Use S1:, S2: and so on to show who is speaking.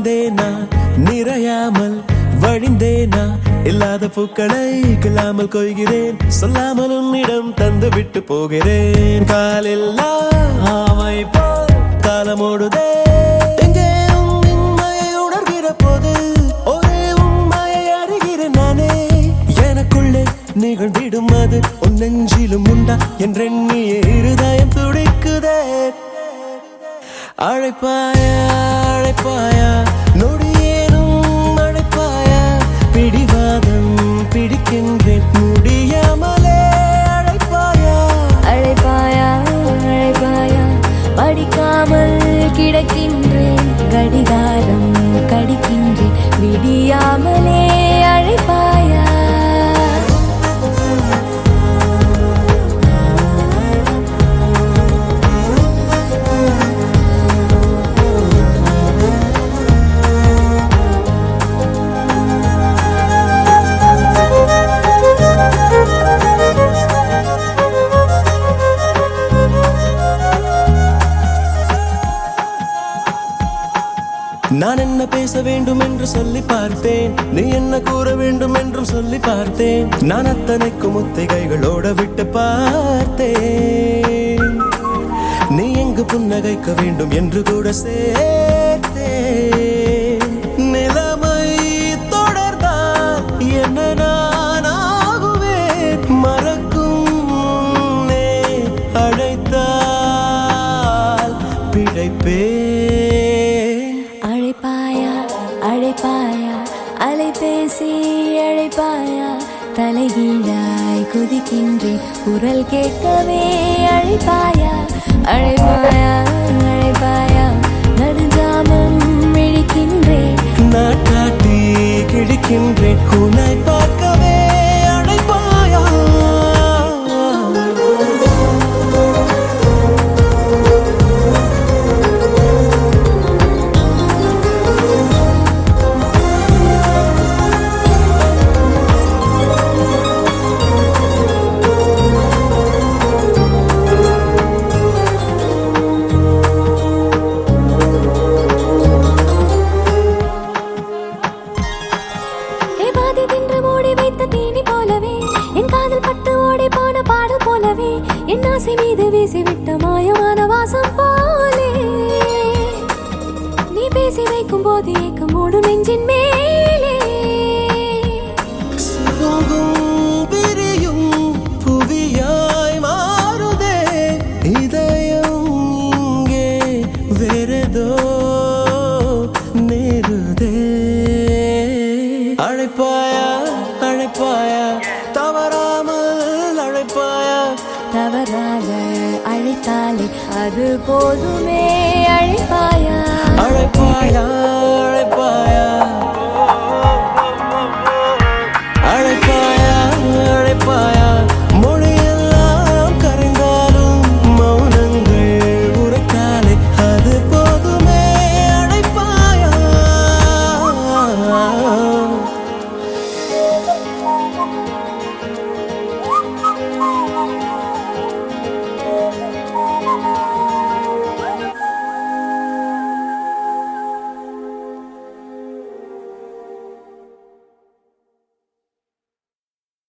S1: தொலைந்தேனா நிறையாமல் வழிந்தேனா? இல்லாத பூக்களை கில்லாமல் கொய்கிறேன். சொல்லாமல் உன்னிடம் தந்து விட்டு போகிறேன். காலில்லா ஆமை போல் காலமோடுதே எங்கே உண்மையை உணர்கிற போது ஒரே உண்மையை அறிகிறேன் நானே. எனக்குள்ளே நிகழ்ந்திடும் அது உன் நெஞ்சிலும் உண்டா? என்றெண்ணிய இருதயம் துடிக்குதே. அழைப்பாயா அழைப்பாயா நொடியேனும் அழைப்பாயா பிடிவாதம் பிடிக்கின்றேன் முடியாமலே அழைப்பாயா.
S2: அழைப்பாயா அழைப்பாயா படிக்காமல் கிடக்கின்றேன் கடிகாரம் கடிக்கின்றேன் விடியாமலே அழைப்பாயா.
S1: நான் என்ன பேச வேண்டும் என்று சொல்லி பார்த்தேன். நீ என்ன கூற வேண்டும் என்றும் சொல்லி பார்த்தேன். நான் அத்தனைக்கும் முத்திகைகளோட விட்டு பார்த்தேன். நீ எங்கு புன்னகைக்க வேண்டும் என்று கூட சேர்த்தேன்.
S2: தலைகீழாய் குதிக்கின்றேன் குரல் கேட்கவே அழைப்பாயா? அழைப்பாயா? அழைப்பாயா? என் ஆசை மீது வீசிவிட்ட மாயமான வாசம் போலே. நீ பேசி வைக்கும் போது ஏக்கம் மூடும் நெஞ்சின் மேலே.
S1: சுருங்கும் விரியும் புவியாய் மாறுதே. இதயம் இங்கே வேறதோ நேருதே. அழைப்பாயா அழைப்பாயா?
S2: தவறாக அழைத்தாலே அது போதுமே. அழைப்பாயா? அழைப்பாயா அழைப்பாயா?
S1: அழைப்பாயா அழைப்பாயா?